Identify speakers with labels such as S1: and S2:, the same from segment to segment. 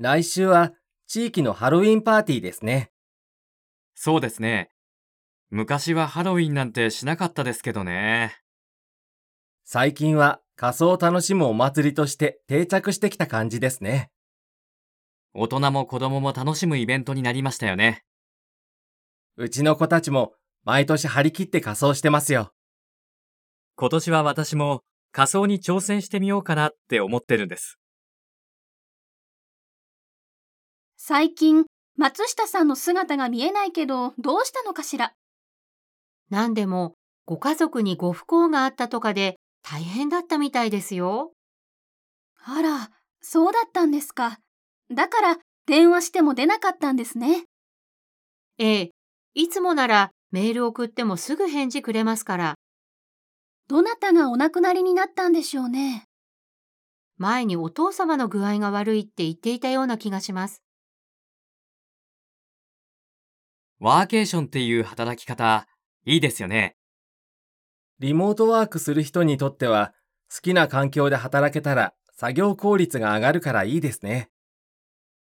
S1: 来週は地域のハロウィンパーティーですね。
S2: そうですね。昔はハロウィンなんてしなかったですけどね。
S1: 最近は仮装を楽しむお祭りとして定着してきた感じですね。
S2: 大人も子供も楽しむイベントになりましたよね。
S1: うちの子たちも毎年張り切って仮装してますよ。
S2: 今年は私も仮装に挑戦してみようかなって思ってるんです。
S3: 最近、松下さんの姿が見えないけど、どうしたのかしら？
S4: なんでも、ご家族にご不幸があったとかで大変だったみたいですよ。
S3: あら、そうだったんですか。だから、電話しても出なかったんですね。
S4: ええ、いつもならメール送ってもすぐ返事くれますから。
S3: どなたがお亡くなりになったんでしょうね。
S4: 前にお父様の具合が悪いって言っていたような気がします。
S2: ワーケーションっていう働き方、いいですよね。
S1: リモートワークする人にとっては、好きな環境で働けたら作業効率が上がるからいいですね。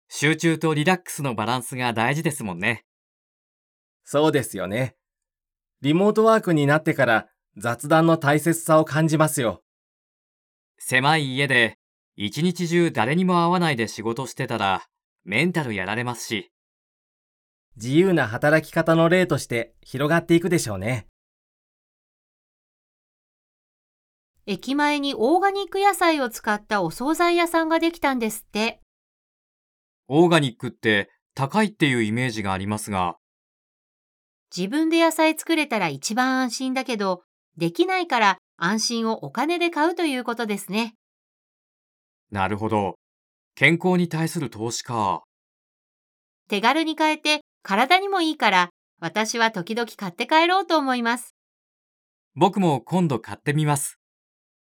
S2: 集中とリラックスのバランスが大事ですもんね。
S1: そうですよね。リモートワークになってから雑談の大切さを感じますよ。
S2: 狭い家で一日中誰にも会わないで仕事してたらメンタルやられますし。
S1: 自由な働き方の例として広がっていくでしょうね。
S4: 駅前にオーガニック野菜を使ったお惣菜屋さんができたんですって。
S2: オーガニックって高いっていうイメージがありますが、
S4: 自分で野菜作れたら一番安心だけど、できないから安心をお金で買うということですね。
S2: なるほど。健康に対する投資か。
S4: 手軽に買えて体にもいいから、私は時々買って帰ろうと思います。
S2: 僕も今度買ってみます。